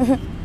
嗯 哼